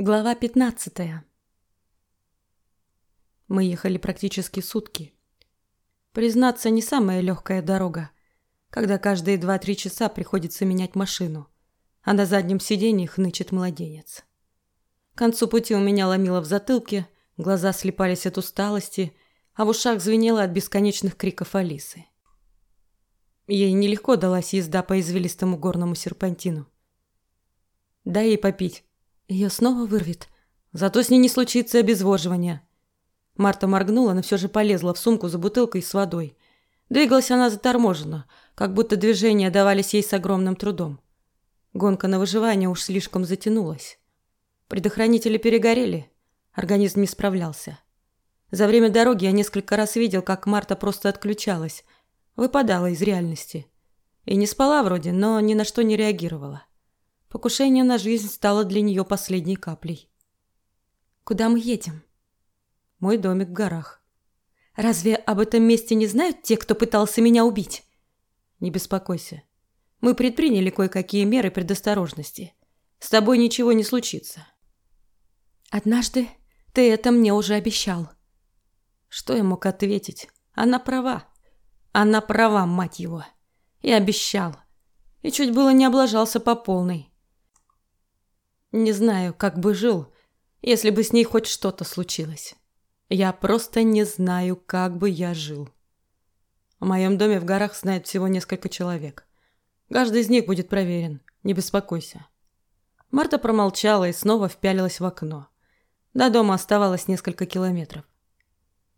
Глава 15. Мы ехали практически сутки. Признаться, не самая легкая дорога, когда каждые 2-3 часа приходится менять машину, а на заднем сиденье хнычет младенец. К концу пути у меня ломило в затылке, глаза слепались от усталости, а в ушах звенело от бесконечных криков Алисы. Ей нелегко далась езда по извилистому горному серпантину. «Дай ей попить», ее снова вырвет. Зато с ней не случится обезвоживания. Марта моргнула, но все же полезла в сумку за бутылкой с водой. Двигалась она заторможенно, как будто движения давались ей с огромным трудом. Гонка на выживание уж слишком затянулась. Предохранители перегорели, организм не справлялся. За время дороги я несколько раз видел, как Марта просто отключалась, выпадала из реальности. И не спала вроде, но ни на что не реагировала. Покушение на жизнь стало для нее последней каплей. Куда мы едем? Мой домик в горах. Разве об этом месте не знают те, кто пытался меня убить? Не беспокойся. Мы предприняли кое-какие меры предосторожности. С тобой ничего не случится. Однажды ты это мне уже обещал. Что я мог ответить? Она права. Она права, мать его. И обещал. И чуть было не облажался по полной. Не знаю, как бы жил, если бы с ней хоть что-то случилось. Я просто не знаю, как бы я жил. О моем доме в горах знает всего несколько человек. Каждый из них будет проверен, не беспокойся. Марта промолчала и снова впялилась в окно. До дома оставалось несколько километров.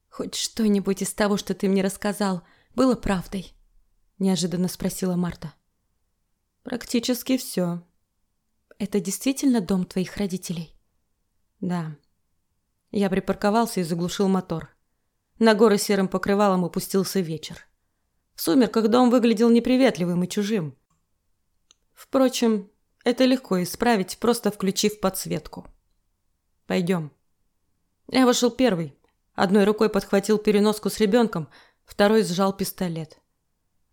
«Хоть что-нибудь из того, что ты мне рассказал, было правдой?» – неожиданно спросила Марта. «Практически все», это действительно дом твоих родителей? Да. Я припарковался и заглушил мотор. На горы серым покрывалом опустился вечер. В сумерках дом выглядел неприветливым и чужим. Впрочем, это легко исправить, просто включив подсветку. Пойдем. Я вошел первый. Одной рукой подхватил переноску с ребенком, второй сжал пистолет.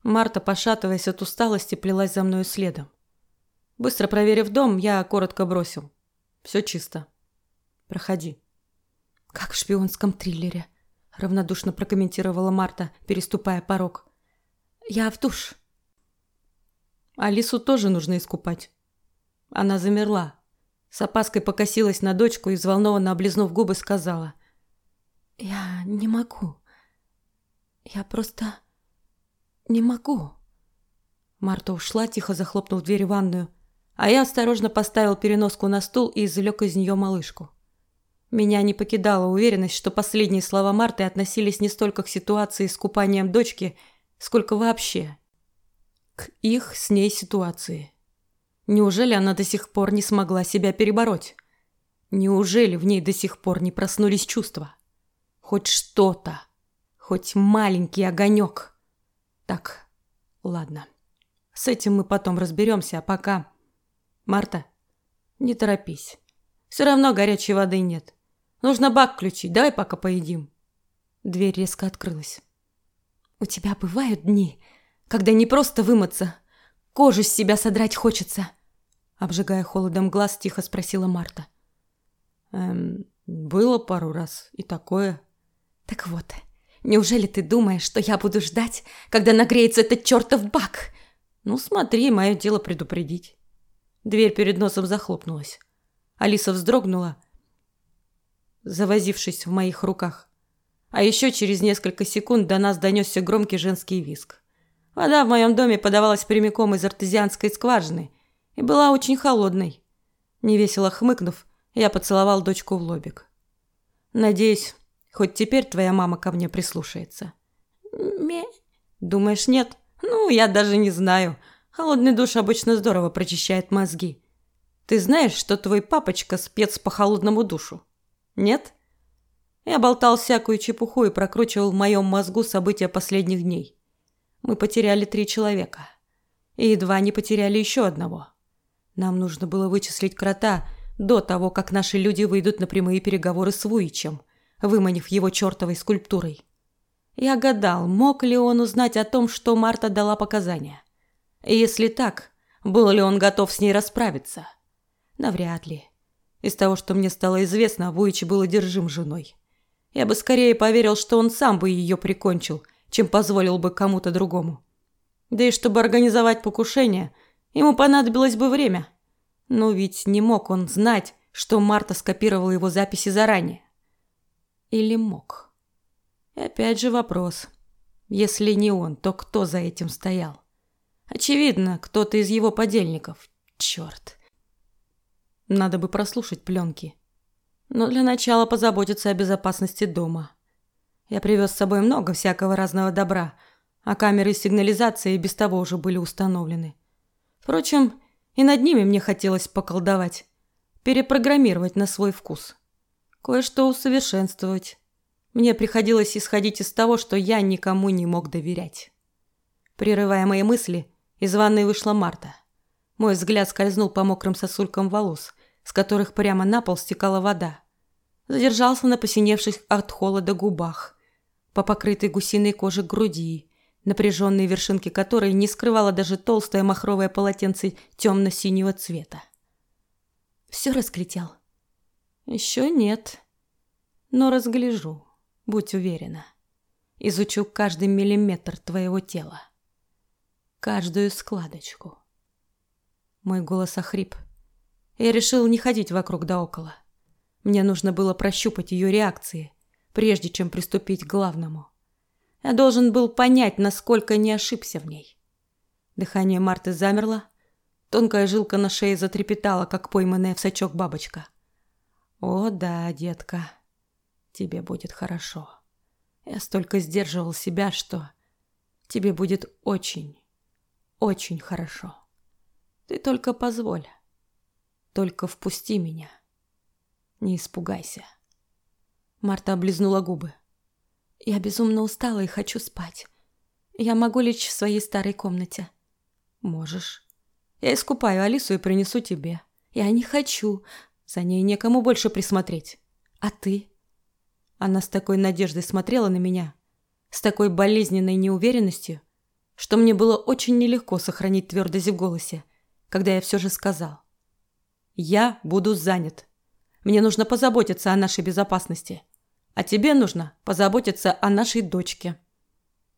Марта, пошатываясь от усталости, плелась за мной следом. Быстро проверив дом, я коротко бросил. Все чисто. Проходи. Как в шпионском триллере, равнодушно прокомментировала Марта, переступая порог. Я в душ. Алису тоже нужно искупать. Она замерла. С опаской покосилась на дочку и, взволнованно облизнув губы, сказала. «Я не могу. Я просто не могу». Марта ушла, тихо захлопнув дверь в ванную, а я осторожно поставил переноску на стул и извлек из нее малышку. Меня не покидала уверенность, что последние слова Марты относились не столько к ситуации с купанием дочки, сколько вообще к их с ней ситуации. Неужели она до сих пор не смогла себя перебороть? Неужели в ней до сих пор не проснулись чувства? Хоть что-то, хоть маленький огонек. Так, ладно. С этим мы потом разберемся, а пока... Марта, не торопись. Все равно горячей воды нет. Нужно бак включить. Давай пока поедим. Дверь резко открылась. У тебя бывают дни, когда не просто вымыться, кожу с себя содрать хочется, обжигая холодом глаз, тихо спросила Марта. Эм, было пару раз и такое. Так вот, неужели ты думаешь, что я буду ждать, когда нагреется этот чертов бак? Ну, смотри, мое дело предупредить. Дверь перед носом захлопнулась. Алиса вздрогнула, завозившись в моих руках. А еще через несколько секунд до нас донесся громкий женский визг. Вода в моем доме подавалась прямиком из артезианской скважины и была очень холодной. Невесело хмыкнув, я поцеловал дочку в лобик. Надеюсь, хоть теперь твоя мама ко мне прислушается. Ме. Думаешь, нет? Ну, я даже не знаю. Холодный душ обычно здорово прочищает мозги. Ты знаешь, что твой папочка спец по холодному душу? Нет? Я болтал всякую чепуху и прокручивал в моем мозгу события последних дней. Мы потеряли три человека. И едва не потеряли еще одного. Нам нужно было вычислить крота до того, как наши люди выйдут на прямые переговоры с Вуичем, выманив его чертовой скульптурой. Я гадал, мог ли он узнать о том, что Марта дала показания. Если так, был ли он готов с ней расправиться? Навряд ли. Из того, что мне стало известно, Вуич был одержим женой. Я бы скорее поверил, что он сам бы ее прикончил, чем позволил бы кому-то другому. Да и чтобы организовать покушение, ему понадобилось бы время. Но ведь не мог он знать, что Марта скопировала его записи заранее. Или мог? И опять же вопрос. Если не он, то кто за этим стоял? Очевидно, кто-то из его подельников. Черт. Надо бы прослушать пленки. Но для начала позаботиться о безопасности дома. Я привез с собой много всякого разного добра, а камеры сигнализации без того уже были установлены. Впрочем, и над ними мне хотелось поколдовать, перепрограммировать на свой вкус. Кое-что усовершенствовать. Мне приходилось исходить из того, что я никому не мог доверять. Прерывая мои мысли, из ванной вышла Марта. Мой взгляд скользнул по мокрым сосулькам волос, с которых прямо на пол стекала вода. Задержался на посиневших от холода губах, по покрытой гусиной коже груди, напряженные вершинки которой не скрывало даже толстое махровое полотенце темно-синего цвета. Все раскритял. Еще нет, но разгляжу, будь уверена. Изучу каждый миллиметр твоего тела, каждую складочку. Мой голос охрип. Я решил не ходить вокруг да около. Мне нужно было прощупать ее реакции, прежде чем приступить к главному. Я должен был понять, насколько не ошибся в ней. Дыхание Марты замерло, тонкая жилка на шее затрепетала, как пойманная в сачок бабочка. «О да, детка, тебе будет хорошо. Я столько сдерживал себя, что тебе будет очень, очень хорошо. Ты только позволь». Только впусти меня. Не испугайся. Марта облизнула губы. Я безумно устала и хочу спать. Я могу лечь в своей старой комнате. Можешь. Я искупаю Алису и принесу тебе. Я не хочу. За ней некому больше присмотреть. А ты? Она с такой надеждой смотрела на меня, с такой болезненной неуверенностью, что мне было очень нелегко сохранить твердость в голосе, когда я все же сказал. Я буду занят. Мне нужно позаботиться о нашей безопасности. А тебе нужно позаботиться о нашей дочке.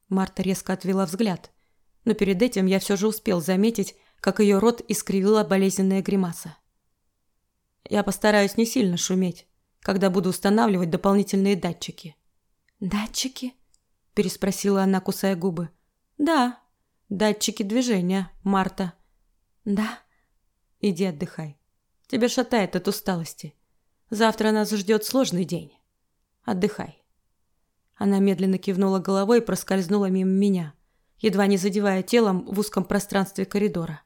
Марта резко отвела взгляд, но перед этим я все же успел заметить, как ее рот искривила болезненная гримаса. Я постараюсь не сильно шуметь, когда буду устанавливать дополнительные датчики. Датчики? переспросила она, кусая губы. Да, датчики движения, Марта. Да. Иди отдыхай. Тебя шатает от усталости. Завтра нас ждет сложный день. Отдыхай. Она медленно кивнула головой и проскользнула мимо меня, едва не задевая телом в узком пространстве коридора.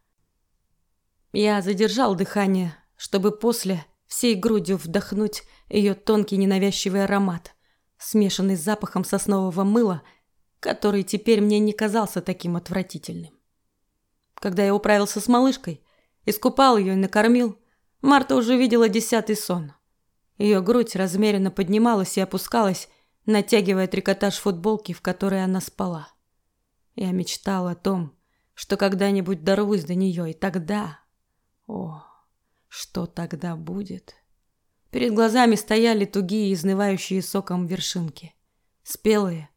Я задержал дыхание, чтобы после всей грудью вдохнуть ее тонкий ненавязчивый аромат, смешанный с запахом соснового мыла, который теперь мне не казался таким отвратительным. Когда я управился с малышкой, искупал ее и накормил, Марта уже видела десятый сон. Ее грудь размеренно поднималась и опускалась, натягивая трикотаж футболки, в которой она спала. Я мечтала о том, что когда-нибудь дорвусь до нее, и тогда... О, что тогда будет? Перед глазами стояли тугие, изнывающие соком вершинки. Спелые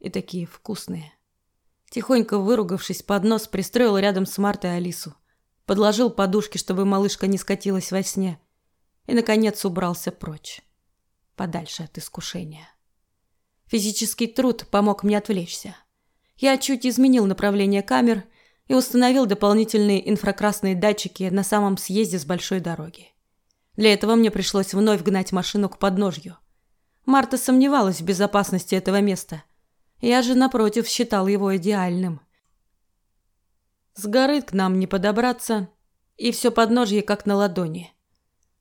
и такие вкусные. Тихонько выругавшись под нос, пристроил рядом с Мартой Алису подложил подушки, чтобы малышка не скатилась во сне, и, наконец, убрался прочь, подальше от искушения. Физический труд помог мне отвлечься. Я чуть изменил направление камер и установил дополнительные инфракрасные датчики на самом съезде с большой дороги. Для этого мне пришлось вновь гнать машину к подножью. Марта сомневалась в безопасности этого места. Я же, напротив, считал его идеальным – с горы к нам не подобраться, и все подножье как на ладони.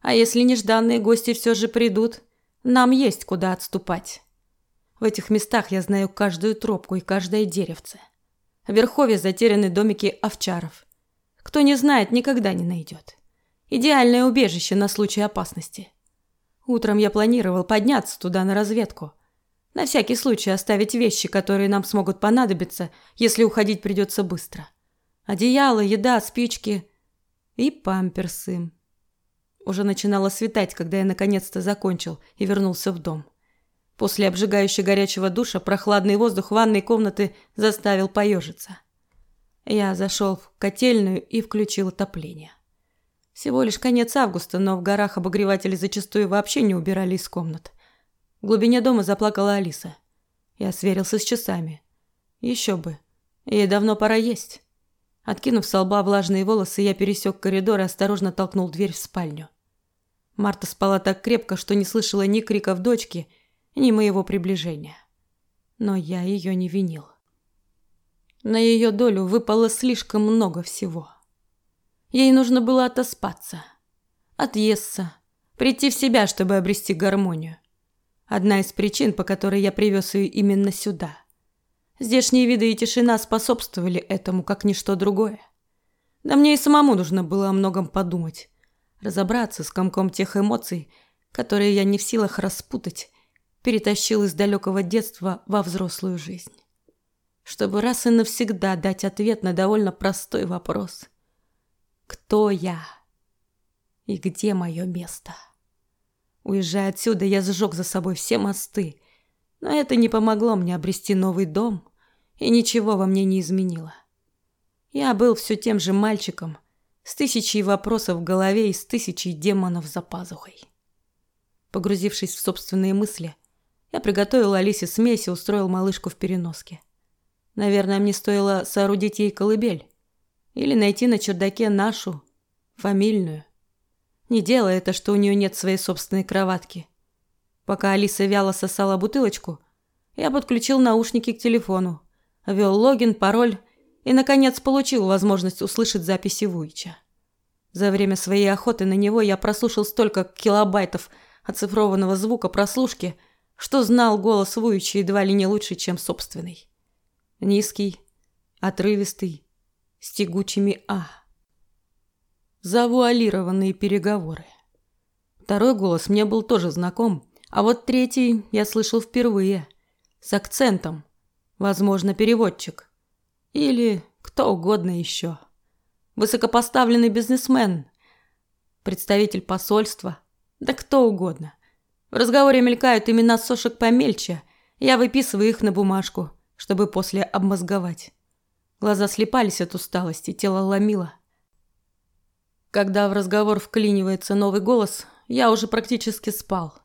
А если нежданные гости все же придут, нам есть куда отступать. В этих местах я знаю каждую тропку и каждое деревце. В Верхове затеряны домики овчаров. Кто не знает, никогда не найдет. Идеальное убежище на случай опасности. Утром я планировал подняться туда на разведку. На всякий случай оставить вещи, которые нам смогут понадобиться, если уходить придется быстро. Одеяло, еда, спички и памперсы. Уже начинало светать, когда я наконец-то закончил и вернулся в дом. После обжигающего горячего душа прохладный воздух ванной комнаты заставил поежиться. Я зашел в котельную и включил отопление. Всего лишь конец августа, но в горах обогреватели зачастую вообще не убирали из комнат. В глубине дома заплакала Алиса. Я сверился с часами. Еще бы. Ей давно пора есть. Откинув с лба влажные волосы, я пересек коридор и осторожно толкнул дверь в спальню. Марта спала так крепко, что не слышала ни криков дочки, ни моего приближения. Но я ее не винил. На ее долю выпало слишком много всего. Ей нужно было отоспаться, отъесться, прийти в себя, чтобы обрести гармонию. Одна из причин, по которой я привез ее именно сюда. Здешние виды и тишина способствовали этому, как ничто другое. Да мне и самому нужно было о многом подумать, разобраться с комком тех эмоций, которые я не в силах распутать перетащил из далекого детства во взрослую жизнь. Чтобы раз и навсегда дать ответ на довольно простой вопрос. Кто я? И где мое место? Уезжая отсюда, я сжег за собой все мосты, но это не помогло мне обрести новый дом и ничего во мне не изменило. Я был все тем же мальчиком, с тысячей вопросов в голове и с тысячей демонов за пазухой. Погрузившись в собственные мысли, я приготовил Алисе смесь и устроил малышку в переноске. Наверное, мне стоило соорудить ей колыбель. Или найти на чердаке нашу, фамильную. Не делая это, что у нее нет своей собственной кроватки. Пока Алиса вяло сосала бутылочку, я подключил наушники к телефону, ввел логин, пароль и, наконец, получил возможность услышать записи Вуича. За время своей охоты на него я прослушал столько килобайтов оцифрованного звука прослушки – что знал голос Вуича едва ли не лучше, чем собственный. Низкий, отрывистый, с тягучими «а». Завуалированные переговоры. Второй голос мне был тоже знаком, а вот третий я слышал впервые, с акцентом, возможно, переводчик. Или кто угодно еще. Высокопоставленный бизнесмен, представитель посольства, да кто угодно. В разговоре мелькают имена сошек помельче. Я выписываю их на бумажку, чтобы после обмозговать. Глаза слепались от усталости, тело ломило. Когда в разговор вклинивается новый голос, я уже практически спал.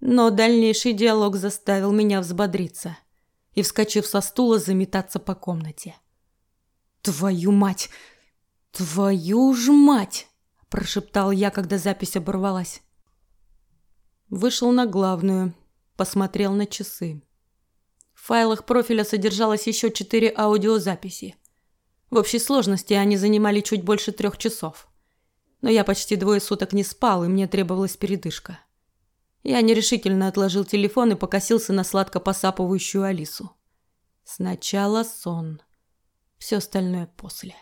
Но дальнейший диалог заставил меня взбодриться и, вскочив со стула, заметаться по комнате. «Твою мать! Твою ж мать!» – прошептал я, когда запись оборвалась. Вышел на главную, посмотрел на часы. В файлах профиля содержалось еще четыре аудиозаписи. В общей сложности они занимали чуть больше трех часов. Но я почти двое суток не спал, и мне требовалась передышка. Я нерешительно отложил телефон и покосился на сладко посапывающую Алису. Сначала сон, все остальное после.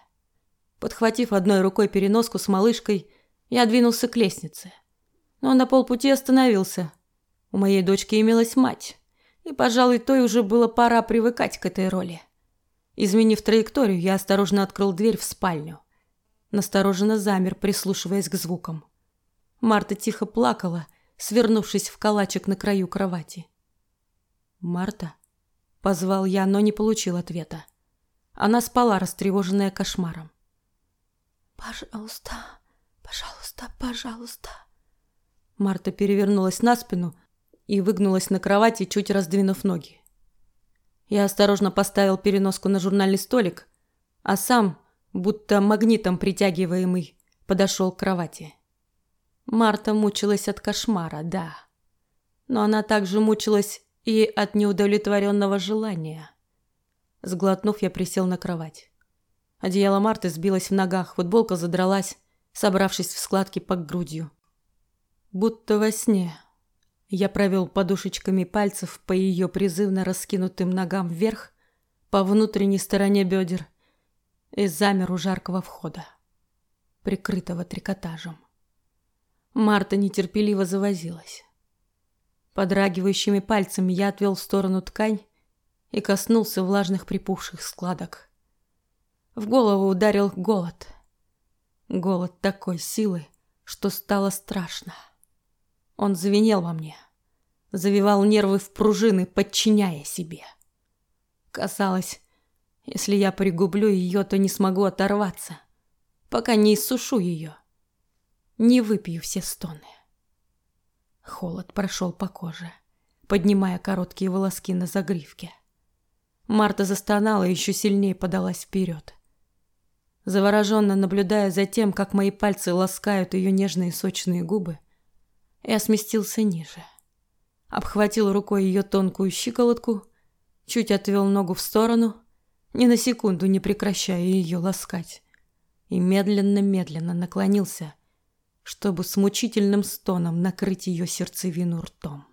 Подхватив одной рукой переноску с малышкой, я двинулся к лестнице – но на полпути остановился. У моей дочки имелась мать, и, пожалуй, той уже было пора привыкать к этой роли. Изменив траекторию, я осторожно открыл дверь в спальню. Настороженно замер, прислушиваясь к звукам. Марта тихо плакала, свернувшись в калачик на краю кровати. «Марта?» – позвал я, но не получил ответа. Она спала, растревоженная кошмаром. «Пожалуйста, пожалуйста, пожалуйста», Марта перевернулась на спину и выгнулась на кровати, чуть раздвинув ноги. Я осторожно поставил переноску на журнальный столик, а сам, будто магнитом притягиваемый, подошел к кровати. Марта мучилась от кошмара, да. Но она также мучилась и от неудовлетворенного желания. Сглотнув, я присел на кровать. Одеяло Марты сбилось в ногах, футболка задралась, собравшись в складки под грудью. Будто во сне. Я провел подушечками пальцев по ее призывно раскинутым ногам вверх, по внутренней стороне бедер, и замер у жаркого входа, прикрытого трикотажем. Марта нетерпеливо завозилась. Подрагивающими пальцами я отвел в сторону ткань и коснулся влажных припухших складок. В голову ударил голод. Голод такой силы, что стало страшно. Он звенел во мне, завивал нервы в пружины, подчиняя себе. Казалось, если я пригублю ее, то не смогу оторваться, пока не иссушу ее, не выпью все стоны. Холод прошел по коже, поднимая короткие волоски на загривке. Марта застонала и еще сильнее подалась вперед. Завороженно наблюдая за тем, как мои пальцы ласкают ее нежные сочные губы, я сместился ниже. Обхватил рукой ее тонкую щиколотку, чуть отвел ногу в сторону, ни на секунду не прекращая ее ласкать, и медленно-медленно наклонился, чтобы с мучительным стоном накрыть ее сердцевину ртом.